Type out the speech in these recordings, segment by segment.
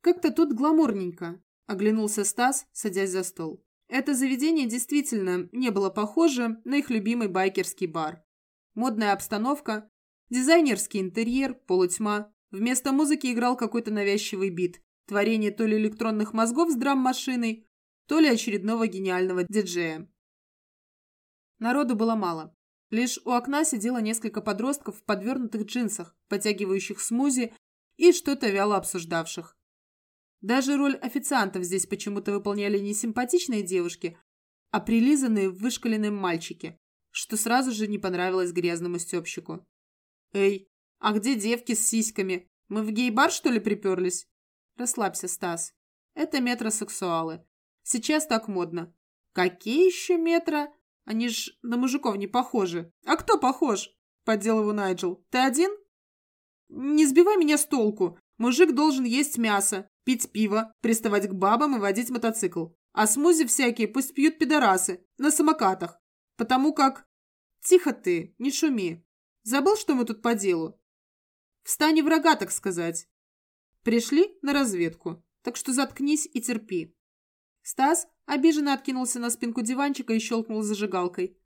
Как-то тут гламурненько, оглянулся Стас, садясь за стол. Это заведение действительно не было похоже на их любимый байкерский бар. Модная обстановка, дизайнерский интерьер, полутьма. Вместо музыки играл какой-то навязчивый бит. Творение то ли электронных мозгов с драм-машиной, то ли очередного гениального диджея. Народу было мало. Лишь у окна сидело несколько подростков в подвернутых джинсах, потягивающих смузи и что-то вяло обсуждавших. Даже роль официантов здесь почему-то выполняли не симпатичные девушки, а прилизанные, вышкаленные мальчики, что сразу же не понравилось грязному стёбщику. «Эй, а где девки с сиськами? Мы в гей-бар, что ли, приперлись?» «Расслабься, Стас. Это метросексуалы. Сейчас так модно». «Какие еще метро? Они ж на мужиков не похожи». «А кто похож?» – поддел его Найджел. «Ты один?» «Не сбивай меня с толку. Мужик должен есть мясо, пить пиво, приставать к бабам и водить мотоцикл. А смузи всякие пусть пьют пидорасы, на самокатах. Потому как... Тихо ты, не шуми. Забыл, что мы тут по делу? В стане врага, так сказать. Пришли на разведку, так что заткнись и терпи. Стас обиженно откинулся на спинку диванчика и щелкнул зажигалкой.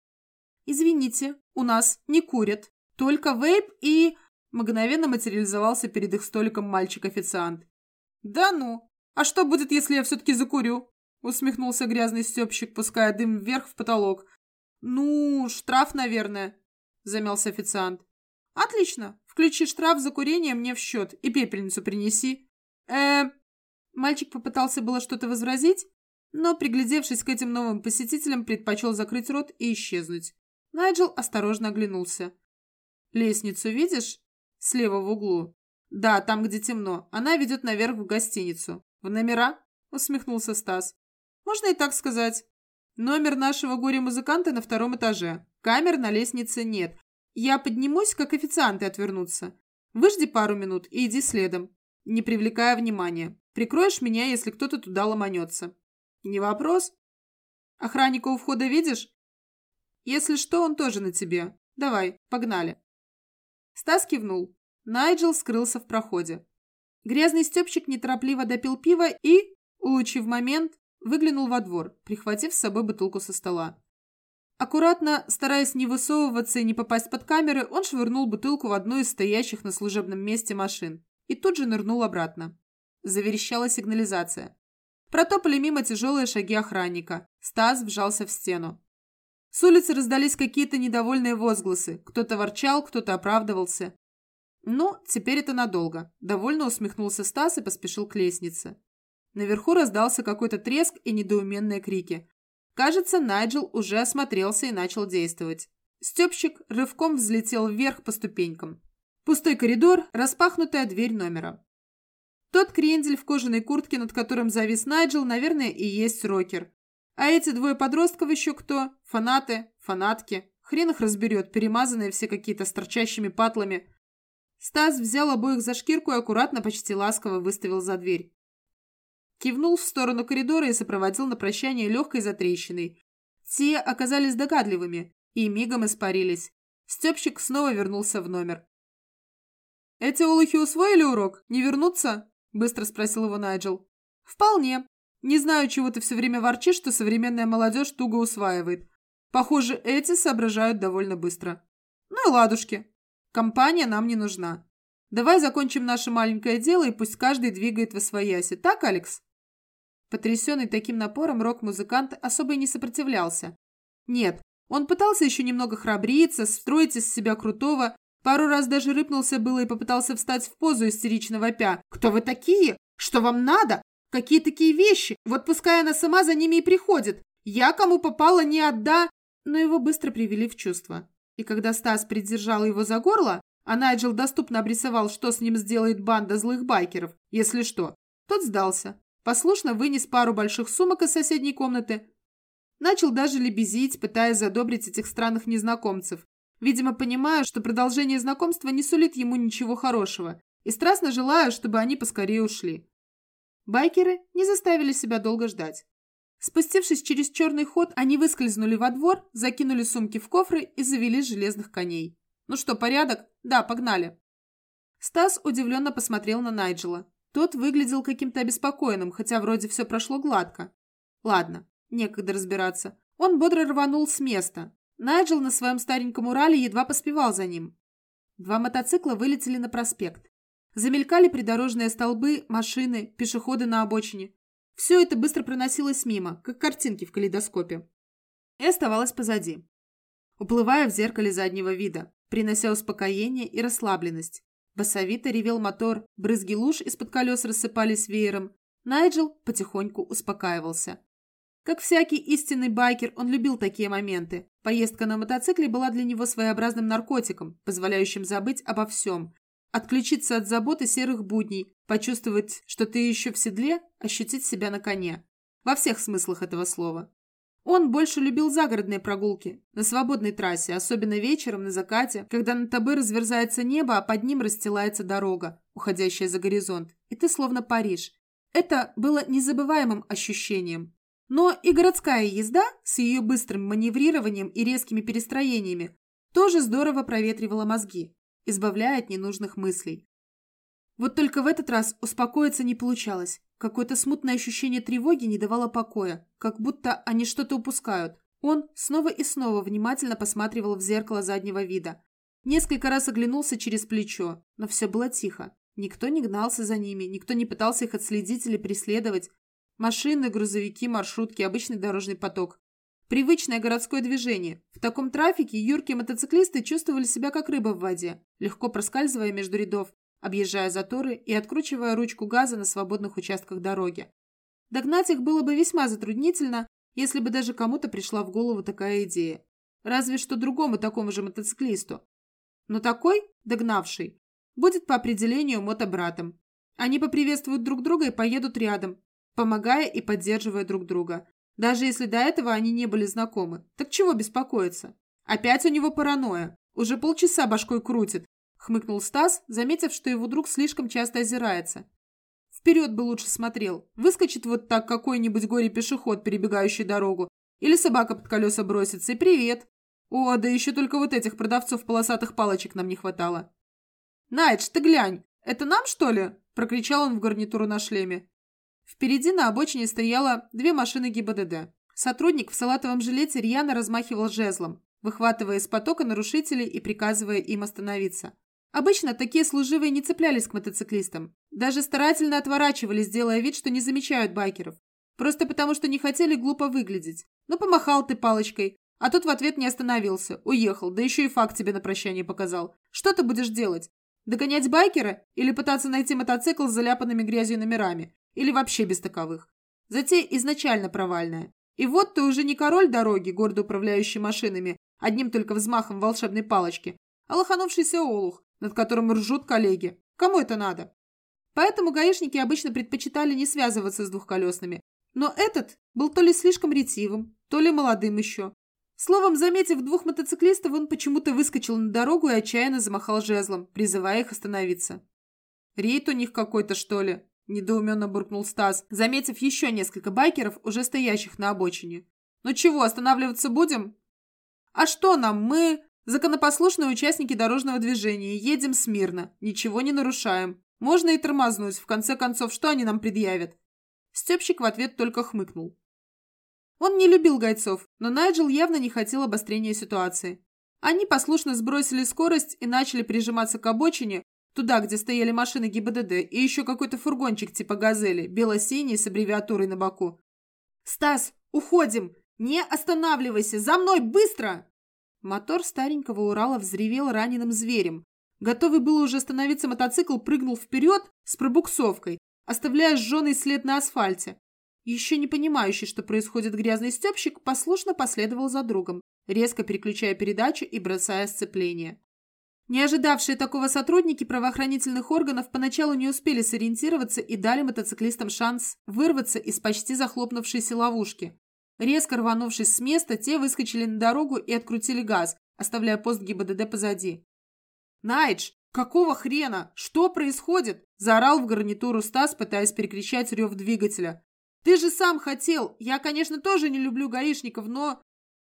«Извините, у нас не курят. Только вейп и...» Мгновенно материализовался перед их столиком мальчик-официант. «Да ну! А что будет, если я все-таки закурю?» Усмехнулся грязный степщик, пуская дым вверх в потолок. «Ну, штраф, наверное», — замялся официант. «Отлично. Включи штраф за курение мне в счет и пепельницу принеси». э Мальчик попытался было что-то возразить, но, приглядевшись к этим новым посетителям, предпочел закрыть рот и исчезнуть. Найджел осторожно оглянулся. «Лестницу видишь?» Слева в углу. Да, там, где темно. Она ведет наверх в гостиницу. В номера? Усмехнулся Стас. Можно и так сказать. Номер нашего горе-музыканта на втором этаже. Камер на лестнице нет. Я поднимусь, как официанты отвернутся. Выжди пару минут и иди следом, не привлекая внимания. Прикроешь меня, если кто-то туда ломанется. Не вопрос. Охранника у входа видишь? Если что, он тоже на тебе. Давай, погнали. Стас кивнул. Найджел скрылся в проходе. Грязный степщик неторопливо допил пиво и, улучив момент, выглянул во двор, прихватив с собой бутылку со стола. Аккуратно, стараясь не высовываться и не попасть под камеры, он швырнул бутылку в одну из стоящих на служебном месте машин и тут же нырнул обратно. Заверещала сигнализация. Протопали мимо тяжелые шаги охранника. Стас вжался в стену. С улицы раздались какие-то недовольные возгласы. Кто-то ворчал, кто-то оправдывался. «Ну, теперь это надолго», – довольно усмехнулся Стас и поспешил к лестнице. Наверху раздался какой-то треск и недоуменные крики. Кажется, Найджел уже осмотрелся и начал действовать. Степщик рывком взлетел вверх по ступенькам. Пустой коридор, распахнутая дверь номера. Тот крендель в кожаной куртке, над которым завис Найджел, наверное, и есть рокер. А эти двое подростков еще кто? Фанаты, фанатки. Хрен их разберет, перемазанные все какие-то с торчащими патлами. Стас взял обоих за шкирку и аккуратно, почти ласково выставил за дверь. Кивнул в сторону коридора и сопроводил на прощание легкой затрещиной. Те оказались догадливыми и мигом испарились. Степщик снова вернулся в номер. «Эти олухи усвоили урок? Не вернутся?» – быстро спросил его Найджел. «Вполне. Не знаю, чего ты все время ворчишь, что современная молодежь туго усваивает. Похоже, эти соображают довольно быстро. Ну и ладушки. Компания нам не нужна. Давай закончим наше маленькое дело, и пусть каждый двигает во свояси. Так, Алекс?» Потрясенный таким напором, рок-музыкант особо и не сопротивлялся. Нет, он пытался еще немного храбриться, строить из себя крутого, пару раз даже рыпнулся было и попытался встать в позу истеричного пя. «Кто вы такие? Что вам надо? Какие такие вещи? Вот пускай она сама за ними и приходит. Я кому попала не отда...» Но его быстро привели в чувство. И когда Стас придержал его за горло, а Найджел доступно обрисовал, что с ним сделает банда злых байкеров, если что, тот сдался. Послушно вынес пару больших сумок из соседней комнаты. Начал даже лебезить, пытаясь задобрить этих странных незнакомцев. Видимо, понимая, что продолжение знакомства не сулит ему ничего хорошего, и страстно желая, чтобы они поскорее ушли. Байкеры не заставили себя долго ждать. Спустившись через черный ход, они выскользнули во двор, закинули сумки в кофры и завели железных коней. «Ну что, порядок? Да, погнали!» Стас удивленно посмотрел на Найджела. Тот выглядел каким-то обеспокоенным, хотя вроде все прошло гладко. Ладно, некогда разбираться. Он бодро рванул с места. Найджел на своем стареньком Урале едва поспевал за ним. Два мотоцикла вылетели на проспект. Замелькали придорожные столбы, машины, пешеходы на обочине. Все это быстро проносилось мимо, как картинки в калейдоскопе. И оставалось позади. Уплывая в зеркале заднего вида, принося успокоение и расслабленность. Басовито ревел мотор, брызги луж из-под колес рассыпались веером. Найджел потихоньку успокаивался. Как всякий истинный байкер, он любил такие моменты. Поездка на мотоцикле была для него своеобразным наркотиком, позволяющим забыть обо всем. Отключиться от заботы серых будней, почувствовать, что ты еще в седле, ощутить себя на коне. Во всех смыслах этого слова. Он больше любил загородные прогулки, на свободной трассе, особенно вечером на закате, когда над тобой разверзается небо, а под ним расстилается дорога, уходящая за горизонт, и ты словно Париж. Это было незабываемым ощущением. Но и городская езда с ее быстрым маневрированием и резкими перестроениями тоже здорово проветривала мозги, избавляя от ненужных мыслей. Вот только в этот раз успокоиться не получалось. Какое-то смутное ощущение тревоги не давало покоя, как будто они что-то упускают. Он снова и снова внимательно посматривал в зеркало заднего вида. Несколько раз оглянулся через плечо, но все было тихо. Никто не гнался за ними, никто не пытался их отследить или преследовать. Машины, грузовики, маршрутки, обычный дорожный поток. Привычное городское движение. В таком трафике юркие мотоциклисты чувствовали себя как рыба в воде, легко проскальзывая между рядов, объезжая заторы и откручивая ручку газа на свободных участках дороги. Догнать их было бы весьма затруднительно, если бы даже кому-то пришла в голову такая идея. Разве что другому такому же мотоциклисту. Но такой, догнавший, будет по определению мотобратом. Они поприветствуют друг друга и поедут рядом, помогая и поддерживая друг друга. Даже если до этого они не были знакомы. Так чего беспокоиться? Опять у него паранойя. Уже полчаса башкой крутит. Хмыкнул Стас, заметив, что его друг слишком часто озирается. Вперед бы лучше смотрел. Выскочит вот так какой-нибудь горе-пешеход, перебегающий дорогу. Или собака под колеса бросится. И привет. О, да еще только вот этих продавцов полосатых палочек нам не хватало. «Найдж, ты глянь! Это нам, что ли?» – прокричал он в гарнитуру на шлеме. Впереди на обочине стояло две машины ГИБДД. Сотрудник в салатовом жилете рьяно размахивал жезлом, выхватывая из потока нарушителей и приказывая им остановиться. Обычно такие служивые не цеплялись к мотоциклистам. Даже старательно отворачивались, делая вид, что не замечают байкеров. Просто потому, что не хотели глупо выглядеть. Ну, помахал ты палочкой, а тот в ответ не остановился, уехал, да еще и факт тебе на прощание показал. Что ты будешь делать? Догонять байкера или пытаться найти мотоцикл с заляпанными грязью номерами? Или вообще без таковых. Затея изначально провальная. И вот ты уже не король дороги, гордо управляющий машинами, одним только взмахом волшебной палочки, а лоханувшийся олух, над которым ржут коллеги. Кому это надо? Поэтому гаишники обычно предпочитали не связываться с двухколесными. Но этот был то ли слишком ретивым, то ли молодым еще. Словом, заметив двух мотоциклистов, он почему-то выскочил на дорогу и отчаянно замахал жезлом, призывая их остановиться. «Рейд у них какой-то, что ли?» – недоуменно буркнул Стас, заметив еще несколько байкеров, уже стоящих на обочине. «Ну чего, останавливаться будем?» «А что нам? Мы законопослушные участники дорожного движения, едем смирно, ничего не нарушаем. Можно и тормознуть, в конце концов, что они нам предъявят?» Степщик в ответ только хмыкнул. Он не любил гайцов, но Найджел явно не хотел обострения ситуации. Они послушно сбросили скорость и начали прижиматься к обочине, Туда, где стояли машины ГИБДД и еще какой-то фургончик типа «Газели», бело-синий с аббревиатурой на боку. «Стас, уходим! Не останавливайся! За мной, быстро!» Мотор старенького Урала взревел раненым зверем. Готовый был уже остановиться мотоцикл прыгнул вперед с пробуксовкой, оставляя сжженный след на асфальте. Еще не понимающий, что происходит грязный степщик, послушно последовал за другом, резко переключая передачу и бросая сцепление. Не ожидавшие такого сотрудники правоохранительных органов поначалу не успели сориентироваться и дали мотоциклистам шанс вырваться из почти захлопнувшейся ловушки. Резко рванувшись с места, те выскочили на дорогу и открутили газ, оставляя пост ГИБДД позади. «Найдж, какого хрена? Что происходит?» – заорал в гарнитуру Стас, пытаясь перекричать рев двигателя. «Ты же сам хотел! Я, конечно, тоже не люблю гаишников, но...»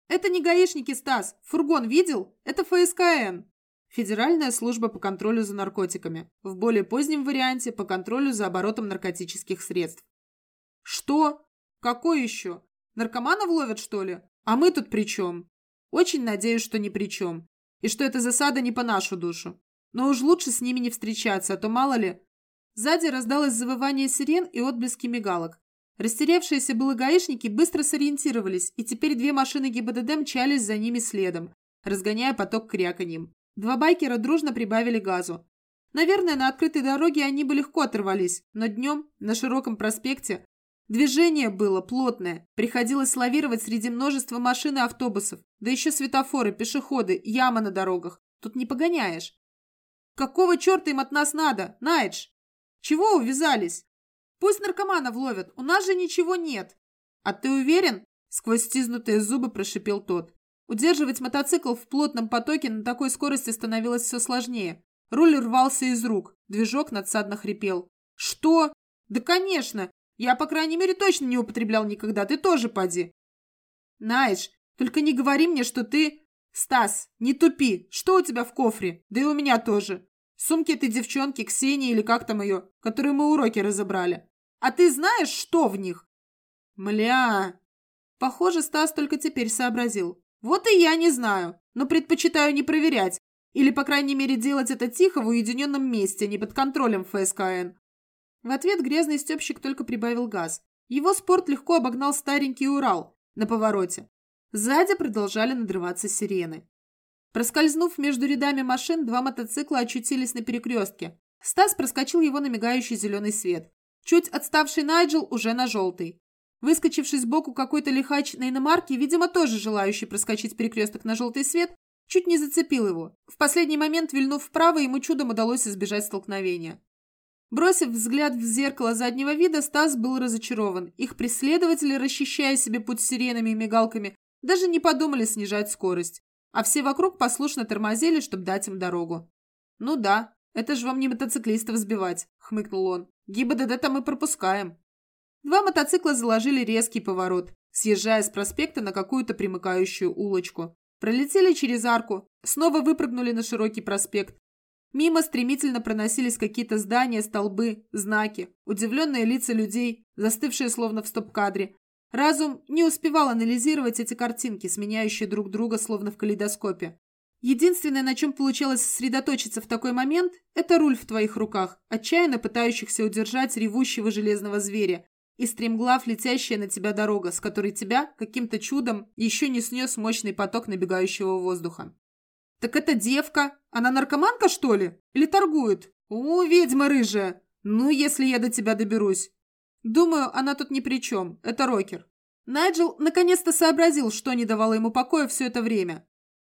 «Это не гаишники, Стас! Фургон видел? Это ФСКН!» Федеральная служба по контролю за наркотиками, в более позднем варианте по контролю за оборотом наркотических средств. Что? Какой еще? Наркоманов ловят, что ли? А мы тут при чем? Очень надеюсь, что ни при чем. И что эта засада не по нашу душу. Но уж лучше с ними не встречаться, а то мало ли... Сзади раздалось завывание сирен и отблески мигалок. Растерявшиеся было гаишники быстро сориентировались, и теперь две машины ГИБДД мчались за ними следом, разгоняя поток кряканьем. Два байкера дружно прибавили газу. Наверное, на открытой дороге они бы легко оторвались, но днем, на широком проспекте, движение было плотное, приходилось лавировать среди множества машин и автобусов, да еще светофоры, пешеходы, ямы на дорогах. Тут не погоняешь. Какого черта им от нас надо, Найдж? Чего увязались? Пусть наркоманов ловят, у нас же ничего нет. А ты уверен? Сквозь стиснутые зубы прошипел тот. Удерживать мотоцикл в плотном потоке на такой скорости становилось все сложнее. Руль рвался из рук, движок надсадно хрипел. «Что? Да, конечно! Я, по крайней мере, точно не употреблял никогда, ты тоже поди!» «Найдж, только не говори мне, что ты...» «Стас, не тупи! Что у тебя в кофре? Да и у меня тоже. Сумки этой девчонки, Ксении или как там ее, которую мы уроки разобрали. А ты знаешь, что в них?» «Мля!» Похоже, Стас только теперь сообразил. «Вот и я не знаю, но предпочитаю не проверять. Или, по крайней мере, делать это тихо в уединенном месте, не под контролем ФСКН». В ответ грязный степщик только прибавил газ. Его спорт легко обогнал старенький Урал на повороте. Сзади продолжали надрываться сирены. Проскользнув между рядами машин, два мотоцикла очутились на перекрестке. Стас проскочил его на мигающий зеленый свет. Чуть отставший Найджел уже на желтый. Выскочивший сбоку какой-то лихач на иномарке, видимо, тоже желающий проскочить перекресток на желтый свет, чуть не зацепил его. В последний момент, вильнув вправо, ему чудом удалось избежать столкновения. Бросив взгляд в зеркало заднего вида, Стас был разочарован. Их преследователи, расчищая себе путь сиренами и мигалками, даже не подумали снижать скорость. А все вокруг послушно тормозили, чтобы дать им дорогу. «Ну да, это же вам не мотоциклистов сбивать», — хмыкнул он. «ГИБДД-то мы пропускаем». Два мотоцикла заложили резкий поворот, съезжая с проспекта на какую-то примыкающую улочку. Пролетели через арку, снова выпрыгнули на широкий проспект. Мимо стремительно проносились какие-то здания, столбы, знаки, удивленные лица людей, застывшие словно в стоп-кадре, Разум не успевал анализировать эти картинки, сменяющие друг друга словно в калейдоскопе. Единственное, на чем получалось сосредоточиться в такой момент, это руль в твоих руках, отчаянно пытающихся удержать ревущего железного зверя, и стремглав летящая на тебя дорога, с которой тебя, каким-то чудом, еще не снес мощный поток набегающего воздуха. «Так это девка? Она наркоманка, что ли? Или торгует? О, ведьма рыжая! Ну, если я до тебя доберусь!» Думаю, она тут ни при чем. Это рокер. Найджел наконец-то сообразил, что не давало ему покоя все это время.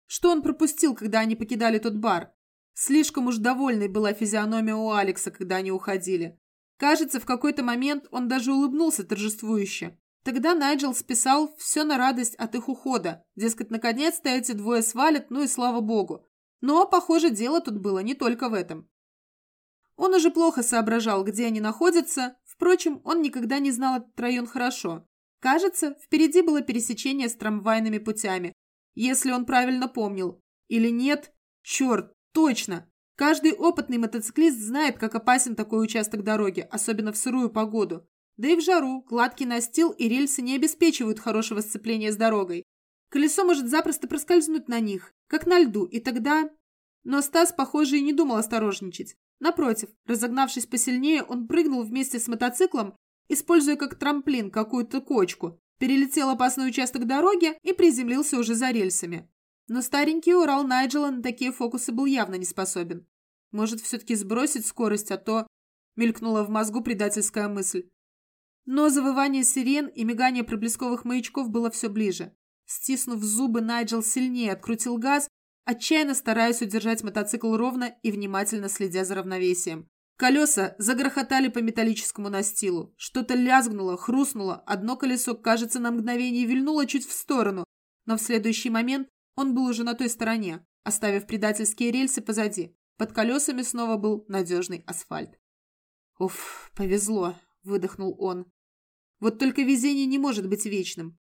Что он пропустил, когда они покидали тот бар. Слишком уж довольной была физиономия у Алекса, когда они уходили. Кажется, в какой-то момент он даже улыбнулся торжествующе. Тогда Найджел списал все на радость от их ухода. Дескать, наконец-то эти двое свалят, ну и слава богу. Но, похоже, дело тут было не только в этом. Он уже плохо соображал, где они находятся, впрочем, он никогда не знал этот район хорошо. Кажется, впереди было пересечение с трамвайными путями, если он правильно помнил. Или нет? Черт, точно! Каждый опытный мотоциклист знает, как опасен такой участок дороги, особенно в сырую погоду. Да и в жару гладкий настил и рельсы не обеспечивают хорошего сцепления с дорогой. Колесо может запросто проскользнуть на них, как на льду, и тогда... Но Стас, похоже, и не думал осторожничать. Напротив, разогнавшись посильнее, он прыгнул вместе с мотоциклом, используя как трамплин какую-то кочку, перелетел опасный участок дороги и приземлился уже за рельсами. Но старенький Урал Найджела на такие фокусы был явно не способен. Может, все-таки сбросить скорость, а то... Мелькнула в мозгу предательская мысль. Но завывание сирен и мигание проблесковых маячков было все ближе. Стиснув зубы, Найджел сильнее открутил газ отчаянно стараясь удержать мотоцикл ровно и внимательно следя за равновесием. Колеса загрохотали по металлическому настилу. Что-то лязгнуло, хрустнуло, одно колесо, кажется, на мгновение вильнуло чуть в сторону, но в следующий момент он был уже на той стороне, оставив предательские рельсы позади. Под колесами снова был надежный асфальт. «Уф, повезло», — выдохнул он. «Вот только везение не может быть вечным.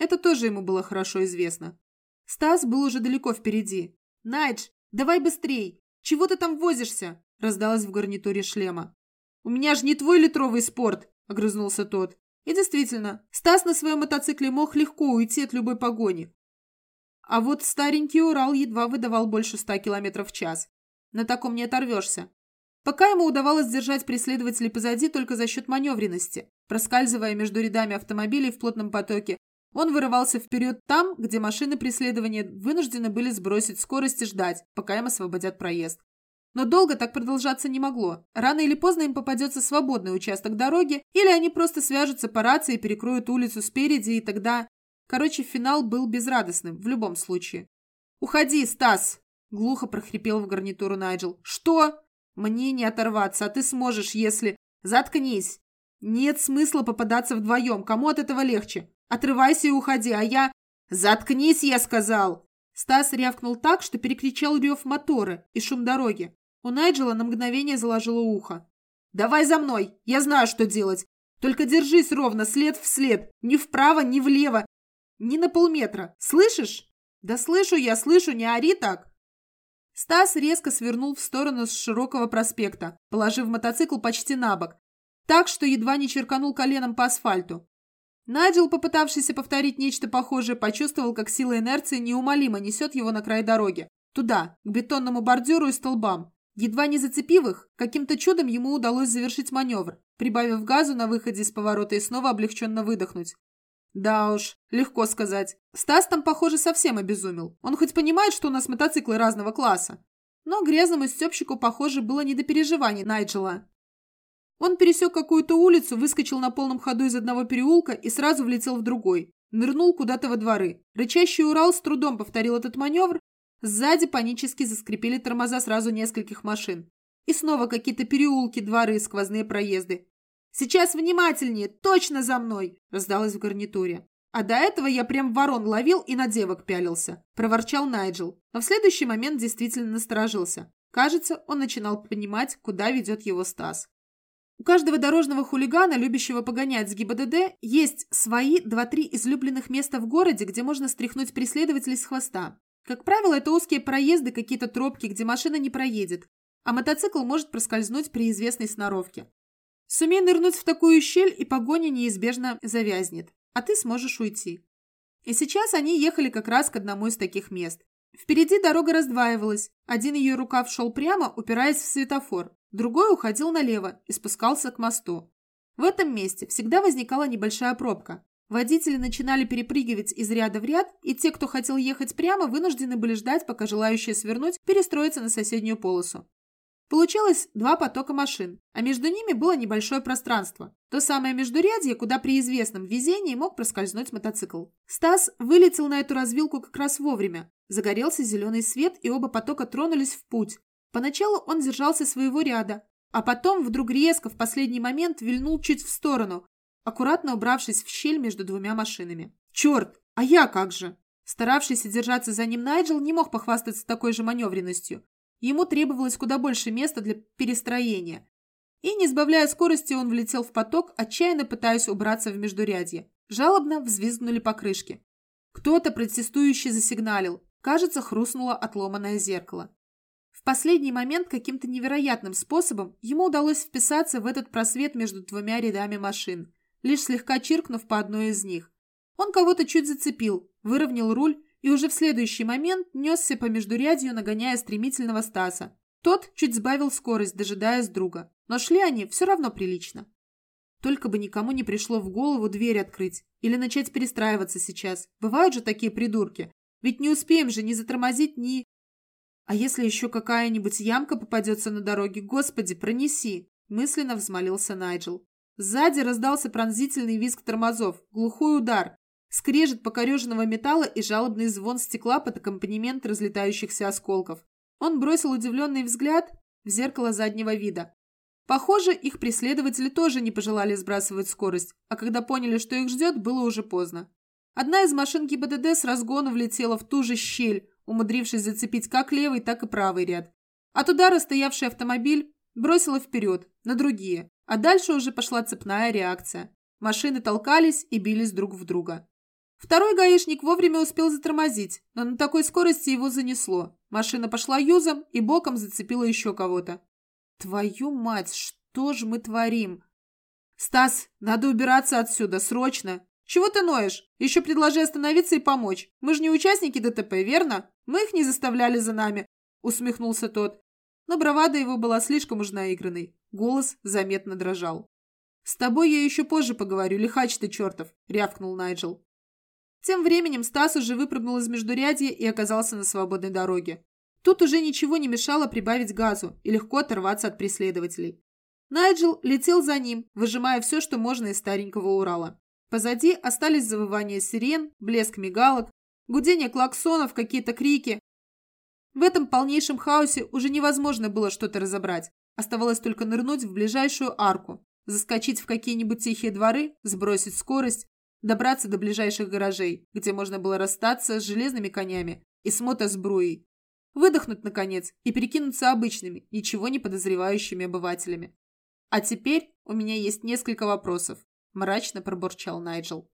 Это тоже ему было хорошо известно. Стас был уже далеко впереди. «Найдж, Давай быстрей! Чего ты там возишься?» – раздалось в гарнитуре шлема. «У меня же не твой литровый спорт!» – огрызнулся тот. И действительно, Стас на своем мотоцикле мог легко уйти от любой погони. А вот старенький Урал едва выдавал больше ста километров в час. На таком не оторвешься. Пока ему удавалось держать преследователей позади только за счет маневренности. Проскальзывая между рядами автомобилей в плотном потоке, он вырывался вперед там, где машины преследования вынуждены были сбросить скорость и ждать, пока им освободят проезд. Но долго так продолжаться не могло. Рано или поздно им попадется свободный участок дороги, или они просто свяжутся по рации и перекроют улицу спереди, и тогда... Короче, финал был безрадостным, в любом случае. «Уходи, Стас!» – глухо прохрипел в гарнитуру Найджел. «Что?» «Мне не оторваться, а ты сможешь, если...» «Заткнись!» «Нет смысла попадаться вдвоем, кому от этого легче? Отрывайся и уходи, а я...» «Заткнись, я сказал!» Стас рявкнул так, что перекричал рев мотора и шум дороги. У Найджела на мгновение заложило ухо. «Давай за мной! Я знаю, что делать! Только держись ровно, след в след! Ни вправо, ни влево! Ни на полметра! Слышишь?» «Да слышу я, слышу, не ори так!» Стас резко свернул в сторону с широкого проспекта, положив мотоцикл почти на бок, так, что едва не черканул коленом по асфальту. Найджел, попытавшийся повторить нечто похожее, почувствовал, как сила инерции неумолимо несет его на край дороги. Туда, к бетонному бордюру и столбам. Едва не зацепив их, каким-то чудом ему удалось завершить маневр, прибавив газу на выходе из поворота и снова облегченно выдохнуть. Да уж, легко сказать. Стас там, похоже, совсем обезумел. Он хоть понимает, что у нас мотоциклы разного класса. Но грязному степщику, похоже, было не до переживаний Найджела. Он пересек какую-то улицу, выскочил на полном ходу из одного переулка и сразу влетел в другой. Нырнул куда-то во дворы. Рычащий Урал с трудом повторил этот маневр. Сзади панически заскрипели тормоза сразу нескольких машин. И снова какие-то переулки, дворы, сквозные проезды. «Сейчас внимательнее! Точно за мной!» – раздалось в гарнитуре. «А до этого я прям ворон ловил и на девок пялился», – проворчал Найджел. Но в следующий момент действительно насторожился. Кажется, он начинал понимать, куда ведет его Стас. У каждого дорожного хулигана, любящего погонять с ГИБДД, есть свои два-три излюбленных места в городе, где можно стряхнуть преследователей с хвоста. Как правило, это узкие проезды, какие-то тропки, где машина не проедет, а мотоцикл может проскользнуть при известной сноровке. Сумей нырнуть в такую щель, и погоня неизбежно завязнет, а ты сможешь уйти. И сейчас они ехали как раз к одному из таких мест. Впереди дорога раздваивалась, один ее рукав шел прямо, упираясь в светофор, Другой уходил налево и спускался к мосту. В этом месте всегда возникала небольшая пробка. Водители начинали перепрыгивать из ряда в ряд, и те, кто хотел ехать прямо, вынуждены были ждать, пока желающие свернуть перестроятся на соседнюю полосу. Получалось два потока машин, а между ними было небольшое пространство. То самое междурядье, куда при известном везении мог проскользнуть мотоцикл. Стас вылетел на эту развилку как раз вовремя. Загорелся зеленый свет, и оба потока тронулись в путь, Поначалу он держался своего ряда, а потом вдруг резко в последний момент вильнул чуть в сторону, аккуратно убравшись в щель между двумя машинами. «Черт! А я как же?» Старавшийся держаться за ним Найджел не мог похвастаться такой же маневренностью. Ему требовалось куда больше места для перестроения. И, не сбавляя скорости, он влетел в поток, отчаянно пытаясь убраться в междурядье. Жалобно взвизгнули покрышки. Кто-то протестующий засигналил. Кажется, хрустнуло отломанное зеркало. В последний момент каким-то невероятным способом ему удалось вписаться в этот просвет между двумя рядами машин, лишь слегка чиркнув по одной из них. Он кого-то чуть зацепил, выровнял руль и уже в следующий момент несся по междурядью, нагоняя стремительного Стаса. Тот чуть сбавил скорость, дожидаясь друга, но шли они все равно прилично. Только бы никому не пришло в голову дверь открыть или начать перестраиваться сейчас. Бывают же такие придурки. Ведь не успеем же ни затормозить, ни... А если еще какая-нибудь ямка попадется на дороге, господи, пронеси!» Мысленно взмолился Найджел. Сзади раздался пронзительный визг тормозов, глухой удар, скрежет покореженного металла и жалобный звон стекла под аккомпанемент разлетающихся осколков. Он бросил удивленный взгляд в зеркало заднего вида. Похоже, их преследователи тоже не пожелали сбрасывать скорость, а когда поняли, что их ждет, было уже поздно. Одна из машин ГИБДД с разгона влетела в ту же щель, умудрившись зацепить как левый, так и правый ряд. От удара стоявший автомобиль бросило вперед, на другие, а дальше уже пошла цепная реакция. Машины толкались и бились друг в друга. Второй гаишник вовремя успел затормозить, но на такой скорости его занесло. Машина пошла юзом и боком зацепила еще кого-то. Твою мать, что ж мы творим? Стас, надо убираться отсюда, срочно. Чего ты ноешь? Еще предложи остановиться и помочь. Мы же не участники ДТП, верно? Мы их не заставляли за нами, усмехнулся тот. Но бравада его была слишком уж наигранной. Голос заметно дрожал. «С тобой я еще позже поговорю, лихач ты чертов!» – рявкнул Найджел. Тем временем Стас уже выпрыгнул из междурядья и оказался на свободной дороге. Тут уже ничего не мешало прибавить газу и легко оторваться от преследователей. Найджел летел за ним, выжимая все, что можно из старенького Урала. Позади остались завывания сирен, блеск мигалок, гудение клаксонов, какие-то крики. В этом полнейшем хаосе уже невозможно было что-то разобрать. Оставалось только нырнуть в ближайшую арку, заскочить в какие-нибудь тихие дворы, сбросить скорость добраться до ближайших гаражей, где можно было расстаться с железными конями и с мотосбруей, выдохнуть, наконец, и перекинуться обычными, ничего не подозревающими обывателями. «А теперь у меня есть несколько вопросов», – мрачно пробурчал Найджел.